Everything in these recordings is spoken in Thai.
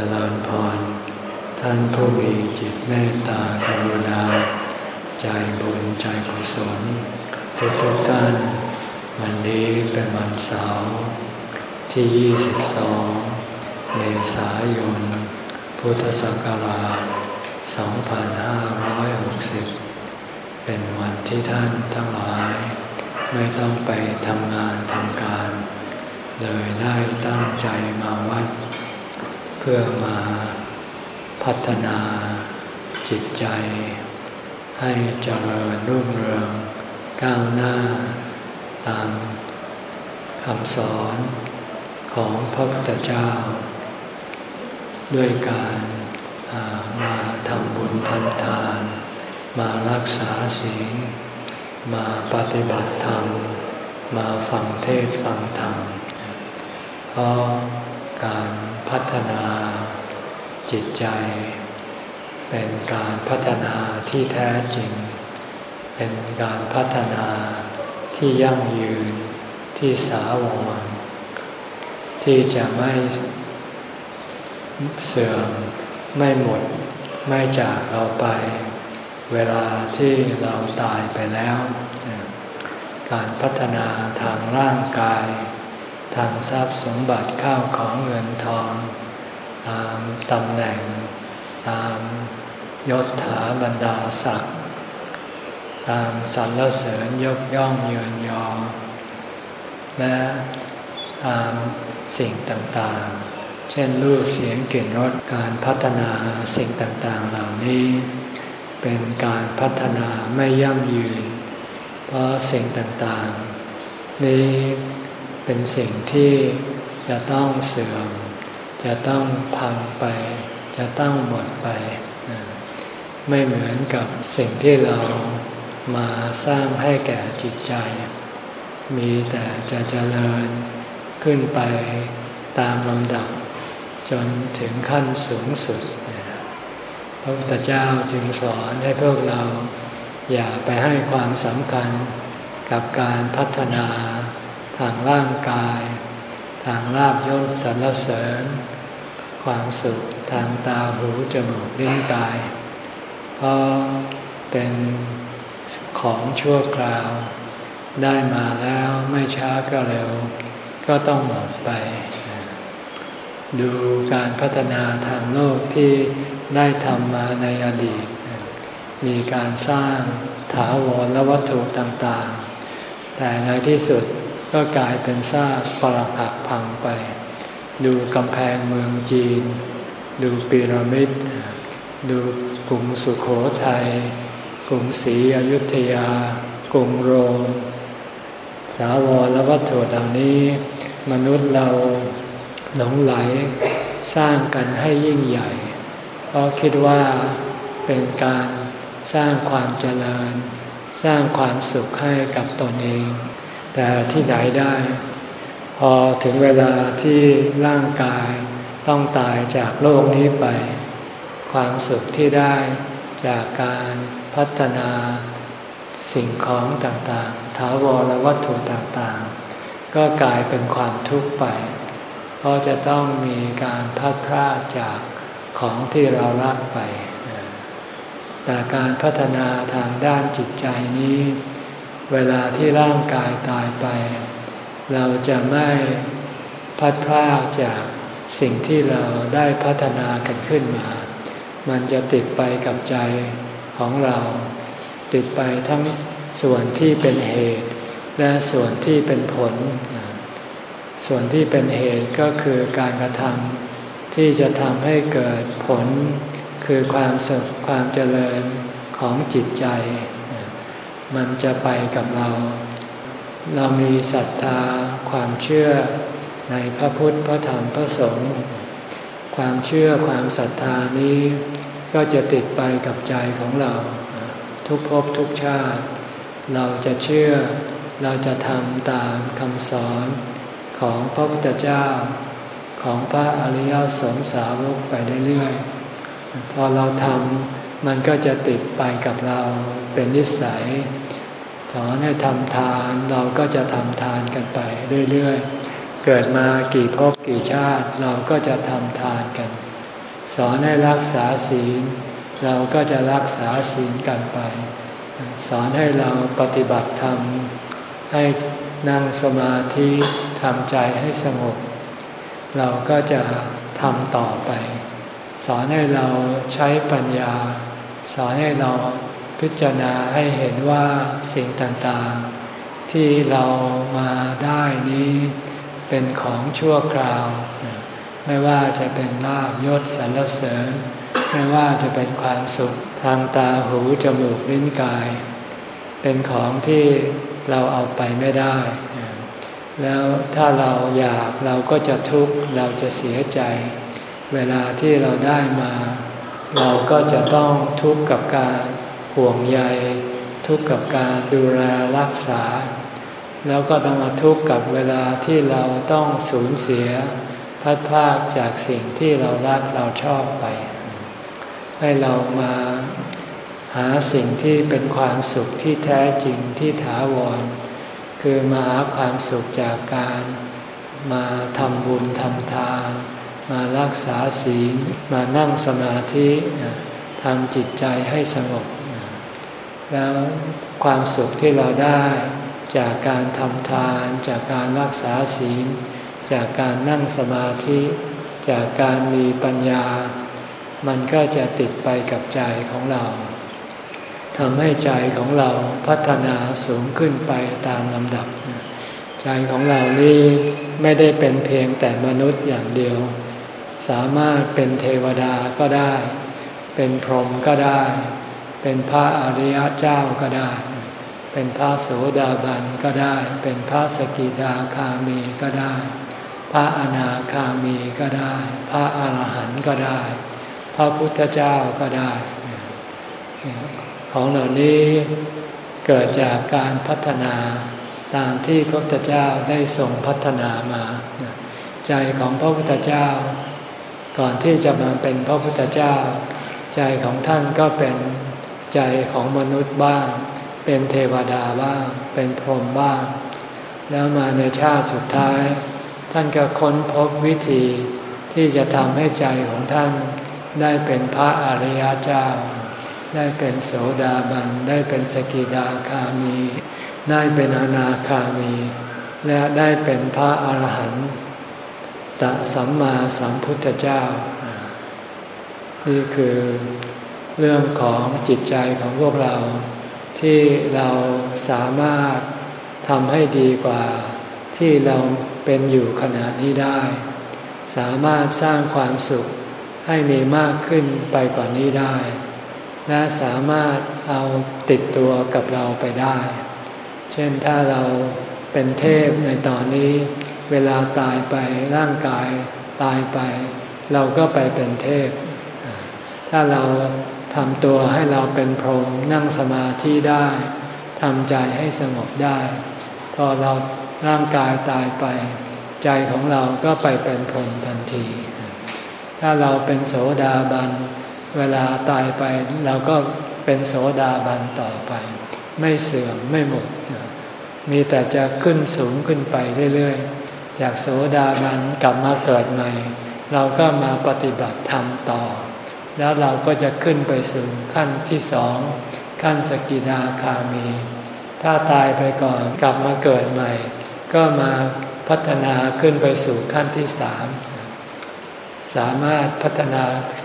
จริญพร ท่านผู้มีจิตเมตตากรุณา ใจบุญใจกุศล ทุกทุกท่าน วันนี้เป็นวันเสาร์ที่ 22 เมษายน พุทธศักราช 2560 เป็นวันที่ท่านทั้งหลาย ไม่ต้องไปทำงานทำการ เลยได้ตั้งใจมาวัด พื่อมาพัฒนาจิตใจ ให้เจริญรุ่งเรืองก้าวหน้า ตามคำสอนของพระพุทธเจ้า ด้วยการมาทำบุญทำทาน มารักษาศีลมาปฏิบัติธรรม มาฟังเทศฟังธรรมเพราะการ พัฒนาจิตใจ เป็นการพัฒนาที่แท้จริง เป็นการพัฒนาที่ยั่งยืนที่สาวรที่จะไม่เสื่อมไม่หมดไม่จากเราไป เวลาที่เราตายไปแล้ว การพัฒนาทางร่างกาย ทางทรัพย์สมบัติข้าวของเงินทอง ตามตำแหน่ง ตามยศถาบรรดาศักดิ์ตามสรรเสริญยกย่องเยือนยอ และตามสิ่งต่างๆ เช่นรูปเสียงกลิ่นรสการพัฒนาสิ่งต่างๆเหล่านี้ เป็นการพัฒนาไม่ยั่งยืน เพราะสิ่งต่างๆ นี้ เป็นสิ่งที่จะต้องเสื่อม จะต้องพังไป จะต้องหมดไป ไม่เหมือนกับสิ่งที่เรามาสร้างให้แก่จิตใจ มีแต่จะเจริญขึ้นไปตามลำดับ จนถึงขั้นสูงสุด พระพุทธเจ้าจึงสอนให้พวกเราอย่าไปให้ความสำคัญกับการพัฒนา ทางร่างกาย ทางลาบยศสรรเสริญ ความสุขทางตาหูจมูกลิ้นกาย เพราะเป็นของชั่วคราว ได้มาแล้วไม่ช้าก็เร็ว ก็ต้องหมดไป ดูการพัฒนาทางโลกที่ได้ทำมาในอดีต มีการสร้างถาวรและวัตถุต่างๆ แต่ในที่สุด ก็กลายเป็นซากปรักหักพังไป ดูกำแพงเมืองจีน ดูปีระมิด ดูกรุงสุขโขทยัยกรุงศรีอยุธยา กรุงโรมถาวรและวัตถุต่านี้ มนุษย์เราหลงไหลสร้างกันให้ยิ่งใหญ่ เพราะคิดว่าเป็นการสร้างความเจริญ สร้างความสุขให้กับตนเอง แต่ที่ไหนได้ พอถึงเวลาที่ร่างกายต้องตายจากโลกนี้ไป ความสุขที่ได้จากการพัฒนาสิ่งของต่างๆ ถาวรวัตถุต่างๆ ก็กลายเป็นความทุกข์ไป เพราะจะต้องมีการพัดพรากจากของที่เรารักไป แต่การพัฒนาทางด้านจิตใจนี้ เวลาที่ร่างกายตายไป เราจะไม่พัดพรากจากสิ่งที่เราได้พัฒนากันขึ้นมา มันจะติดไปกับใจของเรา ติดไปทั้งส่วนที่เป็นเหตุ และส่วนที่เป็นผล ส่วนที่เป็นเหตุก็คือการกระทำที่จะทำให้เกิดผล คือความสุขความเจริญของจิตใจ มันจะไปกับเรา เรามีศรัทธาความเชื่อในพระพุทธพระธรรมพระสงฆ์ความเชื่อความศรัทธานี้ก็จะติดไปกับใจของเรา ทุกภพทุกชาติ เราจะเชื่อเราจะทำตามคำสอนของพระพุทธเจ้าของพระอริยสงสาวกไปเรื่อยๆ พอเราทำมันก็จะติดไปกับเรา เป็นนิสัย สอนให้ทำทานเราก็จะทำทานกันไปเรื่อยๆ เกิดมากี่ภพกี่ชาติเราก็จะทำทานกัน สอนให้รักษาศีล เราก็จะรักษาศีลกันไป สอนให้เราปฏิบัติธรรมให้นั่งสมาธิทำใจให้สงบ เราก็จะทำต่อไป สอนให้เราใช้ปัญญา สอนให้เรา พิจารณาให้เห็นว่าสิ่งต่างๆ ที่เรามาได้นี้เป็นของชั่วคราว ไม่ว่าจะเป็นลาบยศสรรเสริญ ไม่ว่าจะเป็นความสุขทางตาหูจมูกลิ้นกาย เป็นของที่เราเอาไปไม่ได้ แล้วถ้าเราอยากเราก็จะทุกข์เราจะเสียใจ เวลาที่เราได้มา เราก็จะต้องทุกข์กับการ ห่วงใยทุกข์กับการดูแลรักษา แล้วก็ต้องมาทุกข์กับเวลาที่เราต้องสูญเสียพัดพากจากสิ่งที่เรารักเราชอบไป ให้เรามาหาสิ่งที่เป็นความสุขที่แท้จริงที่ถาวร คือมาหาความสุขจากการมาทำบุญทำทาน มารักษาศีล มานั่งสมาธิทำจิตใจให้สงบ แล้วความสุขที่เราได้ จากการทำทาน จากการรักษาศีล จากการนั่งสมาธิ จากการมีปัญญา มันก็จะติดไปกับใจของเราทำให้ใจของเราพัฒนาสูงขึ้นไปตามลำดับ ใจของเรานี่ไม่ได้เป็นเพียงแต่มนุษย์อย่างเดียว สามารถเป็นเทวดาก็ได้ เป็นพรหมก็ได้ เป็นพระอริยเจ้าก็ได้ เป็นพระโสดาบันก็ได้ เป็นพระสกิดาคามีก็ได้ พระอนาคามีก็ได้ พระอรหันต์ก็ได้ พระพุทธเจ้าก็ได้ ของเหล่านี้เกิดจากการพัฒนาตามที่พระพุทธเจ้าได้ทรงพัฒนามา ใจของพระพุทธเจ้า ก่อนที่จะมาเป็นพระพุทธเจ้า ใจของท่านก็เป็น ใจของมนุษย์บ้าง เป็นเทวดาบ้าง เป็นพรหมบ้าง แล้วมาในชาติสุดท้าย ท่านก็ค้นพบวิธีที่จะทำให้ใจของท่านได้เป็นพระอริยเจ้า ได้เป็นโสดาบัน ได้เป็นสกิดาคามี ได้เป็นอนาคามี และได้เป็นพระอาหารหันตสัมมาสัมพุทธเจ้า นี่คือ เรื่องของจิตใจของพวกเรา ที่เราสามารถทำให้ดีกว่า ที่เราเป็นอยู่ขณะนี้ได้ สามารถสร้างความสุขให้มีมากขึ้นไปกว่านี้ได้ และสามารถเอาติดตัวกับเราไปได้ เช่นถ้าเราเป็นเทพในตอนนี้ เวลาตายไปร่างกายตายไป เราก็ไปเป็นเทพ ถ้าเรา ทำตัวให้เราเป็นพรหมนั่งสมาธิได้ทำใจให้สงบได้ พอเราร่างกายตายไป ใจของเราก็ไปเป็นพรหมทันที ถ้าเราเป็นโสดาบัน เวลาตายไปเราก็เป็นโสดาบันต่อไป ไม่เสื่อมไม่หมด มีแต่จะขึ้นสูงขึ้นไปเรื่อยๆ จากโสดาบันกลับมาเกิดใหม่เราก็มาปฏิบัติธรรมต่อ แล้วเราก็จะขึ้นไปสู่ขั้นที่สองขั้นสกิดาคามี ถ้าตายไปก่อนกลับมาเกิดใหม่ ก็มาพัฒนาขึ้นไปสู่ขั้นที่สามสามารถพัฒนา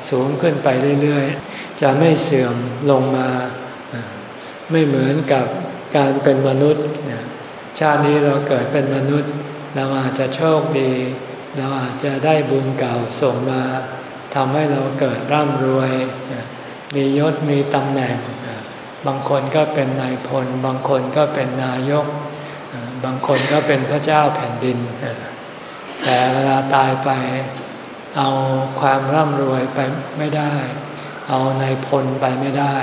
สูงขึ้นไปเรื่อยๆ จะไม่เสื่อมลงมา ไม่เหมือนกับการเป็นมนุษย์ชาตินี้เราเกิดเป็นมนุษย์ เราอาจจะโชคดี เราอาจจะได้บุญเก่าส่งมา ทำให้เราเกิดร่ำรวย มียศมีตำแหน่ง บางคนก็เป็นนายพล บางคนก็เป็นนายก บางคนก็เป็นพระเจ้าแผ่นดิน แต่เวลาตายไปเอาความร่ำรวยไปไม่ได้ เอานายพลไปไม่ได้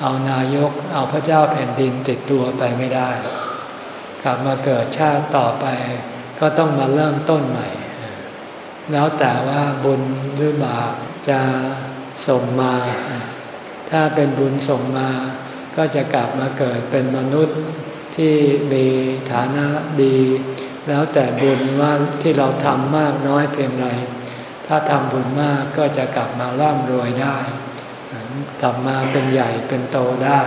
เอานายก เอาพระเจ้าแผ่นดินติดตัวไปไม่ได้ กลับมาเกิดชาติต่อไป ก็ต้องมาเริ่มต้นใหม่ แล้วแต่ว่าบุญหรือบาปจะส่งมา ถ้าเป็นบุญส่งมา ก็จะกลับมาเกิดเป็นมนุษย์ที่มีฐานะดี แล้วแต่บุญว่าที่เราทำมากน้อยเพียงไร ถ้าทำบุญมากก็จะกลับมาร่ำรวยได้ กลับมาเป็นใหญ่เป็นโตได้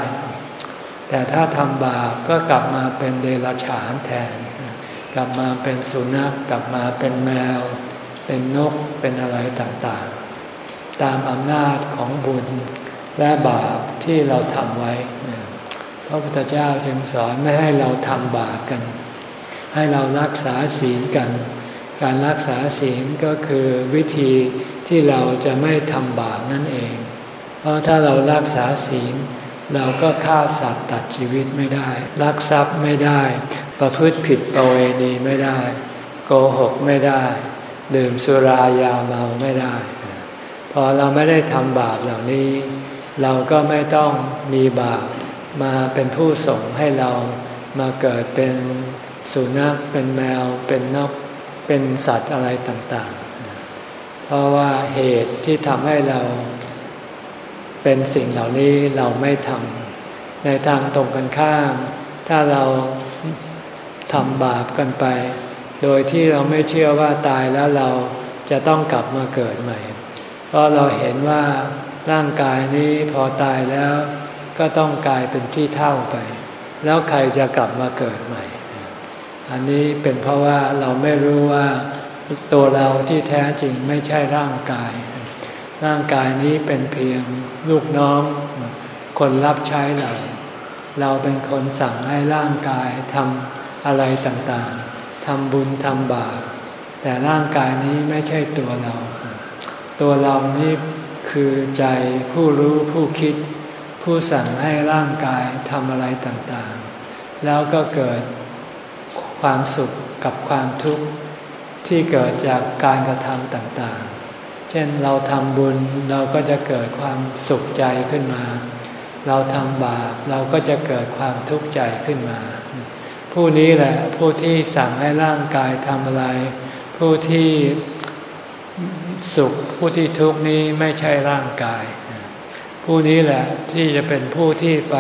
แต่ถ้าทำบาปก็กลับมาเป็นเดรัจฉานแทน กลับมาเป็นสุนัขกลับมาเป็นแมว เป็นนกเป็นอะไรต่างๆ ตามอำนาจของบุญและบาปที่เราทำไว้ พระพุทธเจ้าจึงสอนไม่ให้เราทำบาปกัน ให้เรารักษาศีลกัน การรักษาศีลก็คือวิธีที่เราจะไม่ทำบาปนั่นเอง เพราะถ้าเรารักษาศีล เราก็ฆ่าสัตว์ตัดชีวิตไม่ได้ รักทรัพย์ไม่ได้ ประพฤติผิดประเวณีไม่ได้ โกหกไม่ได้ ดื่มสุรายาเมาไม่ได้ พอเราไม่ได้ทำบาปเหล่านี้ เราก็ไม่ต้องมีบาปมาเป็นผู้ส่งให้เรามาเกิดเป็นสุนัขเป็นแมว เป็นนกเป็นสัตว์อะไรต่างๆ เพราะว่าเหตุที่ทำให้เราเป็นสิ่งเหล่านี้เราไม่ทำในทางตรงกันข้าม ถ้าเราทำบาปกันไป โดยที่เราไม่เชื่อว่าตายแล้วเราจะต้องกลับมาเกิดใหม่ เพราะเราเห็นว่าร่างกายนี้พอตายแล้ว ก็ต้องกลายเป็นที่เท่าไป แล้วใครจะกลับมาเกิดใหม่ อันนี้เป็นเพราะว่าเราไม่รู้ว่าตัวเราที่แท้จริงไม่ใช่ร่างกาย ร่างกายนี้เป็นเพียงลูกน้อง คนรับใช้เรา เราเป็นคนสั่งให้ร่างกายทำอะไรต่างๆ ทำบุญทำบาปแต่ร่างกายนี้ไม่ใช่ตัวเรา ตัวเรานี่คือใจผู้รู้ผู้คิด ผู้สั่งให้ร่างกายทำอะไรต่างๆ แล้วก็เกิดความสุขกับความทุกข์ที่เกิดจากการกระทำต่างๆ เช่นเราทำบุญเราก็จะเกิดความสุขใจขึ้นมา เราทำบาปเราก็จะเกิดความทุกข์ใจขึ้นมา ผู้นี้แหละผู้ที่สั่งให้ร่างกายทำอะไร ผู้ที่สุขผู้ที่ทุกข์นี้ไม่ใช่ร่างกาย ผู้นี้แหละที่จะเป็นผู้ที่ไป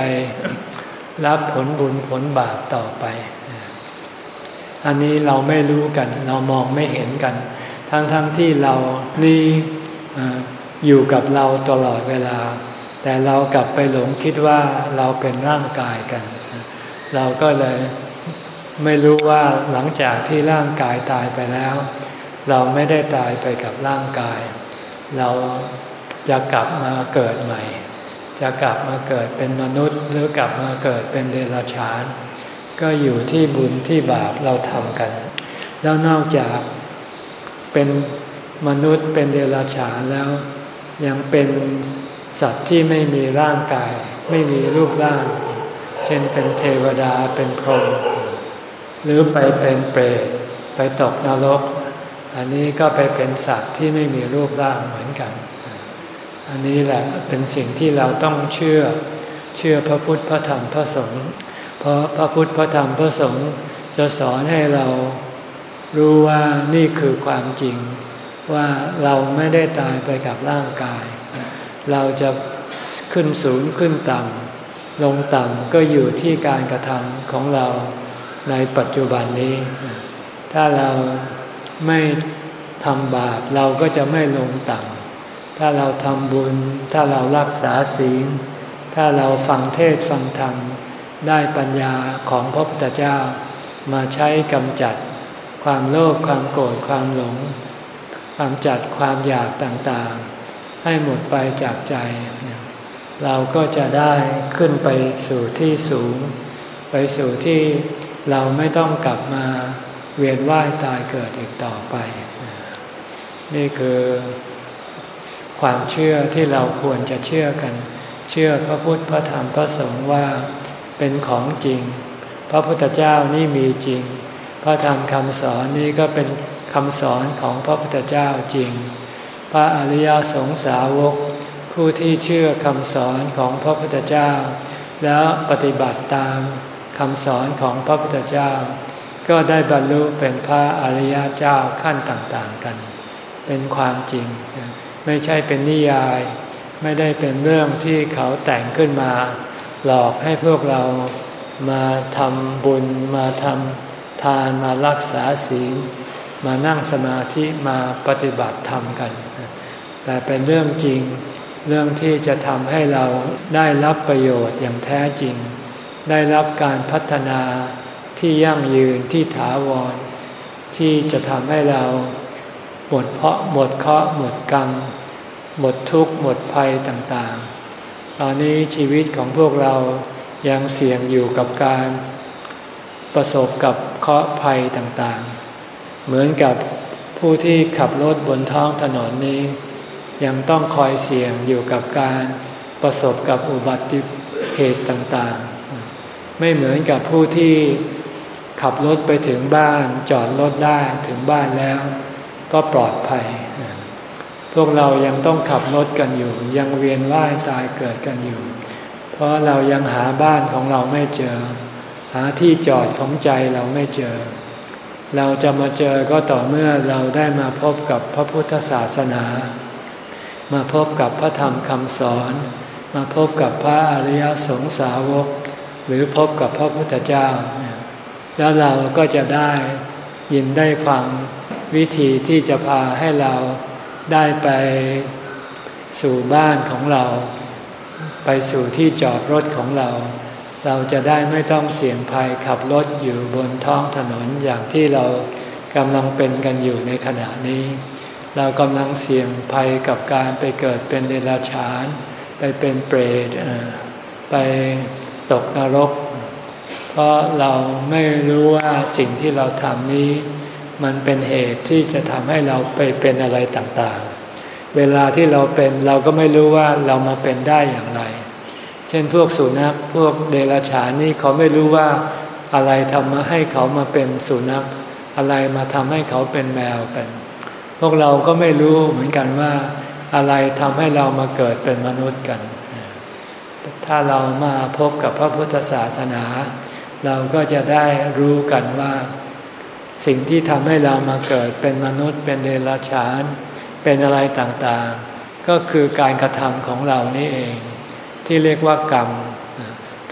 รับผลบุญผลบาปต่อไป อันนี้เราไม่รู้กัน เรามองไม่เห็นกัน ทั้งๆทที่เรานี่อยู่กับเราตลอดเวลา แต่เรากลับไปหลงคิดว่าเราเป็นร่างกายกัน เราก็เลย ไม่รู้ว่าหลังจากที่ร่างกายตายไปแล้ว เราไม่ได้ตายไปกับร่างกาย เราจะกลับมาเกิดใหม่ จะกลับมาเกิดเป็นมนุษย์ หรือกลับมาเกิดเป็นเดรัจฉาน ก็อยู่ที่บุญที่บาปเราทำกัน แล้วนอกจากเป็นมนุษย์เป็นเดรัจฉานแล้ว ยังเป็นสัตว์ที่ไม่มีร่างกาย ไม่มีรูปร่าง เช่นเป็นเทวดาเป็นพรหม หรือไปเป็นเปรตไปตกนรก อันนี้ก็ไปเป็นสัตว์ที่ไม่มีรูปร่างเหมือนกัน อันนี้แหละเป็นสิ่งที่เราต้องเชื่อเชื่อพระพุทธพระธรรมพระสงฆ์เพราะพระพุทธพระธรรมพระสงฆ์จะสอนให้เรารู้ว่านี่คือความจริง ว่าเราไม่ได้ตายไปกับร่างกาย เราจะขึ้นสูงขึ้นต่ำลงต่ำก็อยู่ที่การกระทำของเรา ในปัจจุบันนี้ ถ้าเราไม่ทำบาปเราก็จะไม่ลงต่ำถ้าเราทำบุญ ถ้าเรารักษาศีล ถ้าเราฟังเทศฟังธรรม ได้ปัญญาของพระพุทธเจ้า มาใช้กำจัด ความโลภความโกรธความหลงกำจัดความอยากต่างๆ ให้หมดไปจากใจ เราก็จะได้ขึ้นไปสู่ที่สูง ไปสู่ที่ เราไม่ต้องกลับมาเวียนว่ายตายเกิดอีกต่อไป นี่คือความเชื่อที่เราควรจะเชื่อกัน เชื่อพระพุทธพระธรรมพระสงฆ์ว่าเป็นของจริง พระพุทธเจ้านี่มีจริง พระธรรมคำสอนนี้ก็เป็นคำสอนของพระพุทธเจ้าจริง พระอริยสงสาวก ผู้ที่เชื่อคำสอนของพระพุทธเจ้า แล้วปฏิบัติตาม คำสอนของพระพุทธเจ้า ก็ได้บรรลุเป็นพระอริยเจ้าขั้นต่างๆกัน เป็นความจริง ไม่ใช่เป็นนิยาย ไม่ได้เป็นเรื่องที่เขาแต่งขึ้นมา หลอกให้พวกเรามาทำบุญมาทำทานมารักษาศีลมานั่งสมาธิมาปฏิบัติธรรมกัน แต่เป็นเรื่องจริง เรื่องที่จะทำให้เราได้รับประโยชน์อย่างแท้จริง ได้รับการพัฒนาที่ยั่งยืนที่ถาวร ที่จะทำให้เราหมดเพาะหมดเคราะห์หมดกรรม หมดทุกข์หมดภัยต่างๆ ตอนนี้ชีวิตของพวกเรายังเสี่ยงอยู่กับการประสบกับเคราะห์ภัยต่างๆ เหมือนกับผู้ที่ขับรถบนท้องถนนนี้ ยังต้องคอยเสี่ยงอยู่กับการประสบกับอุบัติเหตุต่างๆ ไม่เหมือนกับผู้ที่ขับรถไปถึงบ้าน จอดรถได้ถึงบ้านแล้ว ก็ปลอดภัย พวกเรายังต้องขับรถกันอยู่ ยังเวียนว่ายตายเกิดกันอยู่ เพราะเรายังหาบ้านของเราไม่เจอ หาที่จอดของใจเราไม่เจอ เราจะมาเจอก็ต่อเมื่อเราได้มาพบกับพระพุทธศาสนา มาพบกับพระธรรมคำสอน มาพบกับพระอริยสงสาวก หรือพบกับพระพุทธเจ้า แล้วเราก็จะได้ยินได้ฟังวิธีที่จะพาให้เราได้ไปสู่บ้านของเรา ไปสู่ที่จอดรถของเรา เราจะได้ไม่ต้องเสี่ยงภัยขับรถอยู่บนท้องถนนอย่างที่เรากำลังเป็นกันอยู่ในขณะนี้ เรากำลังเสี่ยงภัยกับการไปเกิดเป็นเดรัจฉาน ไปเป็นเปรตไป ตกนรก เพราะเราไม่รู้ว่าสิ่งที่เราทำนี้ มันเป็นเหตุที่จะทำให้เราไปเป็นอะไรต่างๆ เวลาที่เราเป็นเราก็ไม่รู้ว่าเรามาเป็นได้อย่างไร เช่นพวกสุนัขพวกเดรัจฉานนี่เขาไม่รู้ว่าอะไรทำมาให้เขามาเป็นสุนัข อะไรมาทำให้เขาเป็นแมวกัน พวกเราก็ไม่รู้เหมือนกันว่า อะไรทำให้เรามาเกิดเป็นมนุษย์กัน ถ้าเรามาพบกับพระพุทธศาสนา เราก็จะได้รู้กันว่า สิ่งที่ทำให้เรามาเกิดเป็นมนุษย์ เป็นเดรัจฉาน เป็นอะไรต่างๆ ก็คือการกระทำของเรานี่เอง ที่เรียกว่ากรรม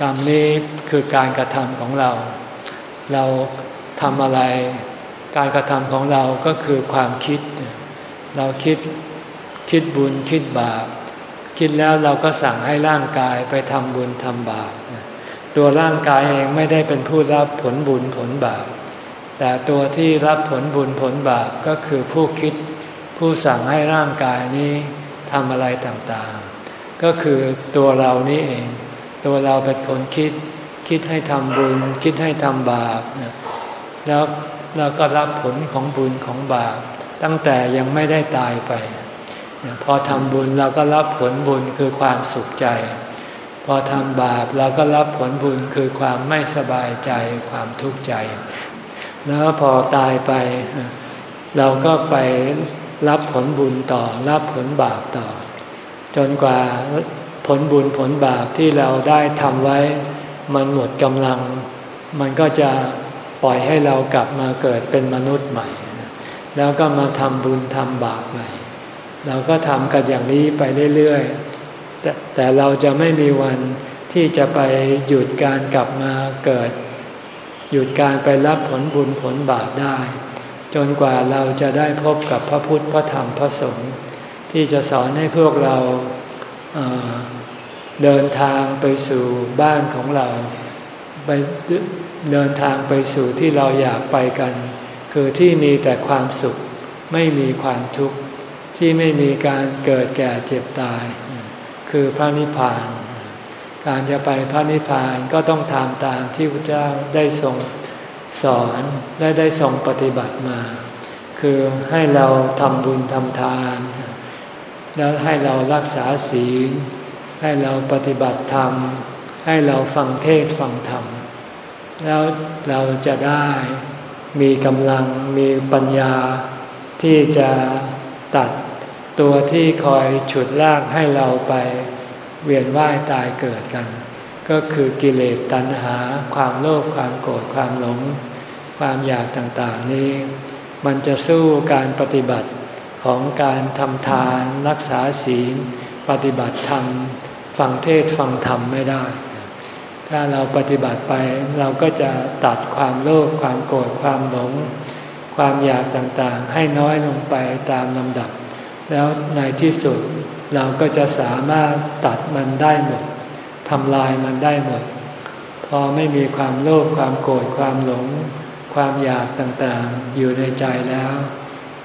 กรรมนี้คือการกระทำของเรา เราทำอะไร การกระทำของเราก็คือความคิด เราคิดคิดบุญคิดบาป คิดแล้วเราก็สั่งให้ร่างกายไปทำบุญทำบาปตัวร่างกายเองไม่ได้เป็นผู้รับผลบุญผลบาป แต่ตัวที่รับผลบุญผลบาปก็คือผู้คิด ผู้สั่งให้ร่างกายนี้ทำอะไรต่างๆ ก็คือตัวเรานี้เอง ตัวเราเป็นคนคิด คิดให้ทำบุญ คิดให้ทำบาป แล้วเราก็รับผลของบุญของบาป ตั้งแต่ยังไม่ได้ตายไป พอทำบุญเราก็รับผลบุญคือความสุขใจ พอทำบาปเราก็รับผลบุญคือความไม่สบายใจความทุกข์ใจ แล้วพอตายไป เราก็ไปรับผลบุญต่อ รับผลบาปต่อ จนกว่าผลบุญผลบาปที่เราได้ทำไว้ มันหมดกำลัง มันก็จะปล่อยให้เรากลับมาเกิดเป็นมนุษย์ใหม่ แล้วก็มาทำบุญทำบาปใหม่ เราก็ทำกันอย่างนี้ไปเรื่อยๆแต่แต่เราจะไม่มีวันที่จะไปหยุดการกลับมาเกิด หยุดการไปรับผลบุญผลบาปได้ จนกว่าเราจะได้พบกับพระพุทธพระธรรมพระสงฆ์ที่จะสอนให้พวกเราเเดินทางไปสู่บ้านของเราไปเดินทางไปสู่ที่เราอยากไปกัน คือที่มีแต่ความสุขไม่มีความทุกข์ ที่ไม่มีการเกิดแก่เจ็บตาย คือพระนิพพาน การจะไปพระนิพพานก็ต้องทำตามที่พระเจ้าได้ทรงสอนได้ได้ทรงปฏิบัติมา คือให้เราทำบุญทำทาน แล้วให้เรารักษาศีล ให้เราปฏิบัติธรรม ให้เราฟังเทศฟังธรรม แล้วเราจะได้มีกำลังมีปัญญาที่จะตัด ตัวที่คอยฉุดลากให้เราไปเวียนว่ายตายเกิดกัน ก็คือกิเลสตัณหา ความโลภความโกรธความหลง ความอยากต่างๆนี้ มันจะสู้การปฏิบัติของการทำทานรักษาศีล ปฏิบัติธรรม ฟังเทศฟังธรรมไม่ได้ ถ้าเราปฏิบัติไปเราก็จะตัดความโลภความโกรธความหลงคความอยากต่างๆ ให้น้อยลงไปตามลำดับ แล้วในที่สุดเราก็จะสามารถตัดมันได้หมดทำลายมันได้หมด พอไม่มีความโลภความโกรธความหลง ความอยากต่างๆ อยู่ในใจแล้ว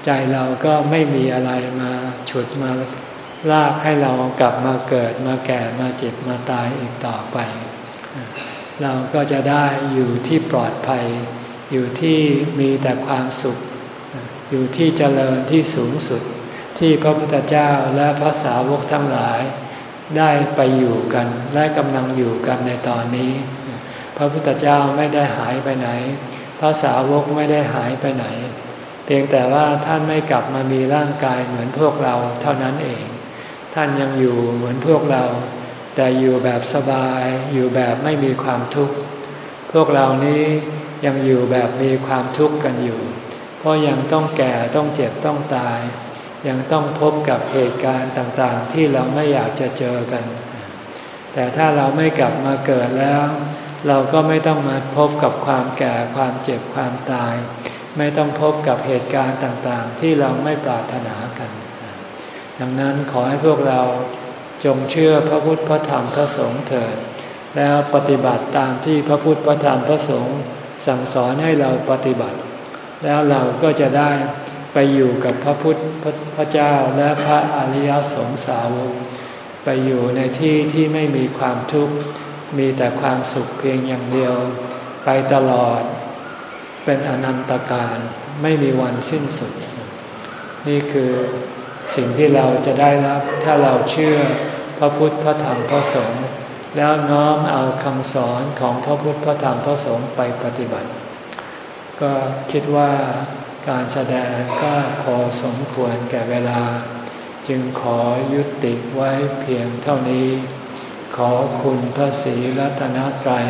ใจเราก็ไม่มีอะไรมาฉุดมาลากให้เรากลับมาเกิดมาแก่มาเจ็บมาตายอีกต่อไป เราก็จะได้อยู่ที่ปลอดภัย อยู่ที่มีแต่ความสุข อยู่ที่เจริญที่สูงสุด ที่พระพุทธเจ้าและพระสาวกทั้งหลายได้ไปอยู่กันและกำลังอยู่กันในตอนนี้ พระพุทธเจ้าไม่ได้หายไปไหน พระสาวกไม่ได้หายไปไหน เพียงแต่ว่าท่านไม่กลับมามีร่างกายเหมือนพวกเราเท่านั้นเอง ท่านยังอยู่เหมือนพวกเรา แต่อยู่แบบสบาย อยู่แบบไม่มีความทุกข์พวกเรานี้ยังอยู่แบบมีความทุกข์กันอยู่ เพราะยังต้องแก่ต้องเจ็บต้องตาย ยังต้องพบกับเหตุการณ์ต่างๆ ที่เราไม่อยากจะเจอกัน แต่ถ้าเราไม่กลับมาเกิดแล้ว เราก็ไม่ต้องมาพบกับความแก่ความเจ็บความตาย ไม่ต้องพบกับเหตุการณ์ต่างๆ ที่เราไม่ปรารถนากัน ดังนั้นขอให้พวกเราจงเชื่อพระพุทธพระธรรมพระสงฆ์เถิด แล้วปฏิบัติตามที่พระพุทธพระธรรมพระสงฆ์สั่งสอนให้เราปฏิบัติ แล้วเราก็จะได้ ไปอยู่กับพระพุทธพระเจ้าและพระอริยสงสาวกไปอยู่ในที่ที่ไม่มีความทุกข์มีแต่ความสุขเพียงอย่างเดียว ไปตลอด เป็นอนันตการไม่มีวันสิ้นสุด นี่คือสิ่งที่เราจะได้รับ ถ้าเราเชื่อพระพุทธพระธรรมพระสงฆ์แล้วน้อมเอาคำสอนของพระพุทธพระธรรมพระสงฆ์ไปปฏิบัติ ก็คิดว่า การแสดงก็พอสมควรแก่เวลา จึงขอยุติไว้เพียงเท่านี้ ขอคุณพระศรีรัตนตรัย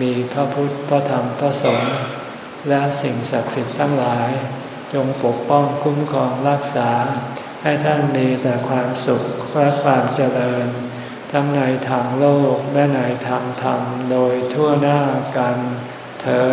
มีพระพุทธพระธรรมพระสงฆ์และสิ่งศักดิ์สิทธิ์ทั้งหลาย จงปกป้องคุ้มครองรักษา ให้ท่านมีแต่ความสุขและความเจริญ ทั้งในทางโลกและในทางธรรมโดยทั่วหน้ากันเธอ